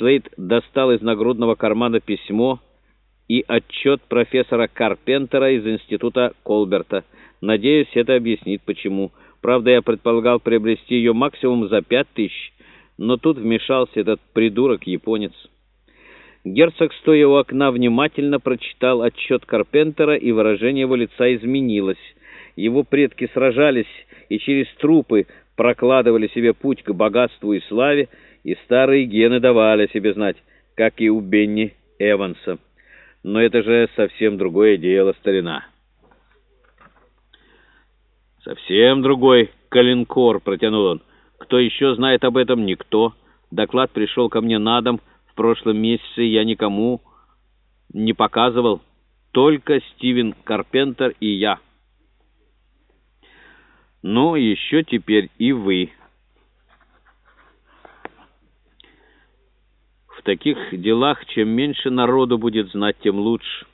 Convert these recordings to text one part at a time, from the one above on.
Слейд достал из нагрудного кармана письмо и отчет профессора Карпентера из института Колберта. Надеюсь, это объяснит, почему. Правда, я предполагал приобрести ее максимум за пять тысяч, но тут вмешался этот придурок-японец. Герцог, стоя у окна, внимательно прочитал отчет Карпентера, и выражение его лица изменилось. Его предки сражались и через трупы прокладывали себе путь к богатству и славе, и старые гены давали себе знать, как и у Бенни Эванса. Но это же совсем другое дело, старина. «Совсем другой калинкор», — протянул он. «Кто еще знает об этом? Никто. Доклад пришел ко мне на дом. В прошлом месяце я никому не показывал. Только Стивен Карпентер и я». «Ну, еще теперь и вы». В таких делах чем меньше народу будет знать, тем лучше.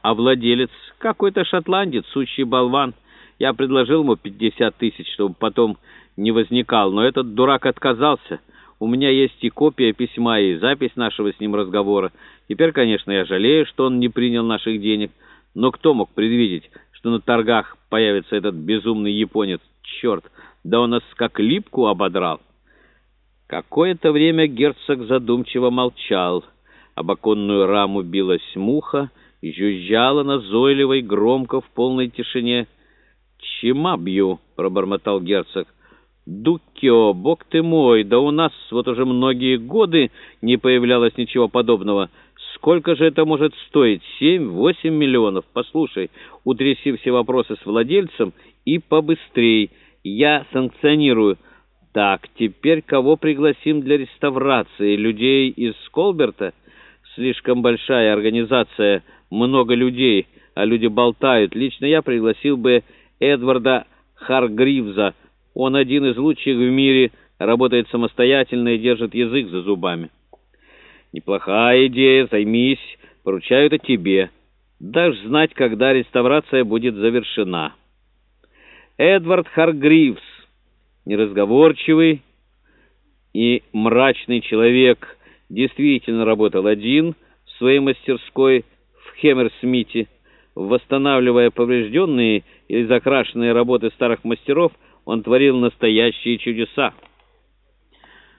А владелец какой-то шотландец, сущий болван. Я предложил ему 50 тысяч, чтобы потом не возникал, но этот дурак отказался. У меня есть и копия письма, и запись нашего с ним разговора. Теперь, конечно, я жалею, что он не принял наших денег. Но кто мог предвидеть, что на торгах появится этот безумный японец? Черт, да он нас как липку ободрал. Какое-то время герцог задумчиво молчал. Об оконную раму билась муха, жужжала назойливо и громко в полной тишине. «Чема бью?» — пробормотал герцог. «Дукё, бог ты мой, да у нас вот уже многие годы не появлялось ничего подобного. Сколько же это может стоить? Семь-восемь миллионов? Послушай, утряси все вопросы с владельцем и побыстрей. Я санкционирую». Так, теперь кого пригласим для реставрации? Людей из Колберта? Слишком большая организация, много людей, а люди болтают. Лично я пригласил бы Эдварда Харгривза. Он один из лучших в мире, работает самостоятельно и держит язык за зубами. Неплохая идея, займись, поручаю это тебе. Дашь знать, когда реставрация будет завершена. Эдвард Харгривз неразговорчивый и мрачный человек, действительно работал один в своей мастерской в Хемерсмите, восстанавливая поврежденные или закрашенные работы старых мастеров, он творил настоящие чудеса.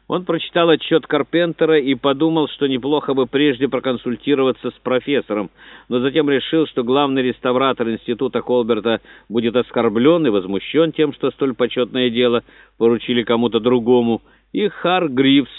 Он прочитал отчет Карпентера и подумал, что неплохо бы прежде проконсультироваться с профессором, но затем решил, что главный реставратор института Колберта будет оскорблен и возмущен тем, что столь почетное дело поручили кому-то другому, и Хар Грифс,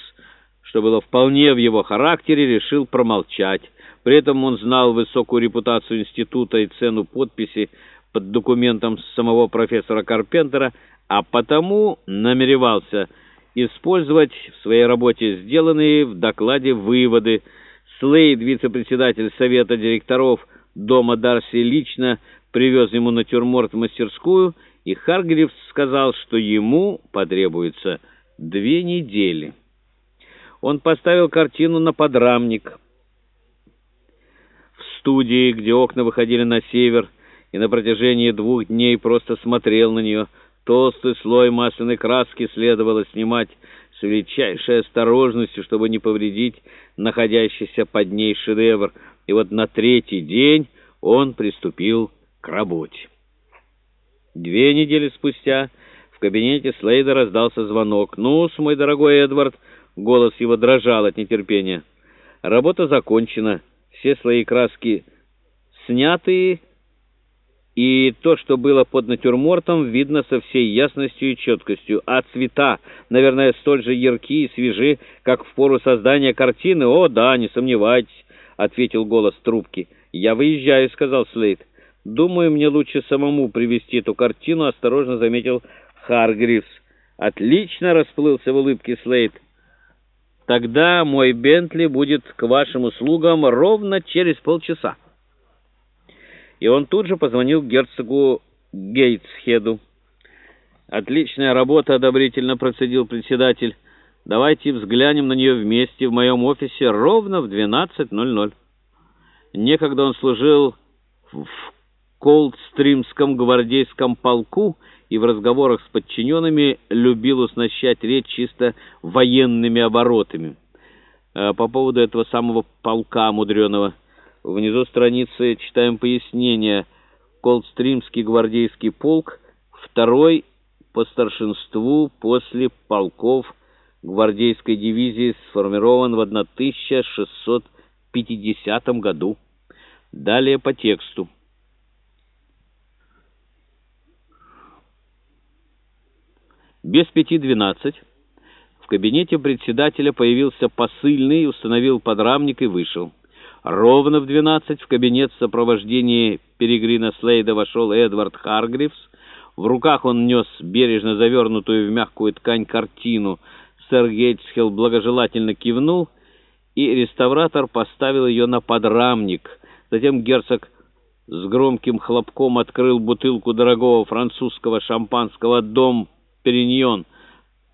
что было вполне в его характере, решил промолчать. При этом он знал высокую репутацию института и цену подписи под документом самого профессора Карпентера, а потому намеревался использовать в своей работе сделанные в докладе выводы. Слейд, вице-председатель совета директоров дома Дарси, лично привез ему натюрморт в мастерскую, и Харгривс сказал, что ему потребуется две недели. Он поставил картину на подрамник в студии, где окна выходили на север, и на протяжении двух дней просто смотрел на нее – Толстый слой масляной краски следовало снимать с величайшей осторожностью, чтобы не повредить находящийся под ней шедевр. И вот на третий день он приступил к работе. Две недели спустя в кабинете Слейда раздался звонок. ну мой дорогой Эдвард!» Голос его дрожал от нетерпения. «Работа закончена. Все слои краски сняты и то, что было под натюрмортом, видно со всей ясностью и четкостью. А цвета, наверное, столь же ярки и свежи, как в пору создания картины. «О, да, не сомневайтесь», — ответил голос трубки. «Я выезжаю», — сказал Слейд. «Думаю, мне лучше самому привести эту картину», — осторожно заметил Харгривс. «Отлично!» — расплылся в улыбке Слейд. «Тогда мой Бентли будет к вашим услугам ровно через полчаса» и он тут же позвонил герцогу Гейтсхеду. «Отличная работа», — одобрительно процедил председатель. «Давайте взглянем на нее вместе в моем офисе ровно в 12.00». Некогда он служил в Колдстримском гвардейском полку и в разговорах с подчиненными любил уснащать речь чисто военными оборотами. По поводу этого самого полка мудреного. Внизу страницы читаем пояснение. Колдстримский гвардейский полк, второй по старшинству после полков гвардейской дивизии, сформирован в 1650 году. Далее по тексту. Без пяти двенадцать в кабинете председателя появился посыльный, установил подрамник и вышел. Ровно в двенадцать в кабинет в сопровождении Перегрина Слейда вошел Эдвард Харгривс. В руках он нес бережно завернутую в мягкую ткань картину. Сэр Гейтсхилл благожелательно кивнул, и реставратор поставил ее на подрамник. Затем герцог с громким хлопком открыл бутылку дорогого французского шампанского «Дом Периньон».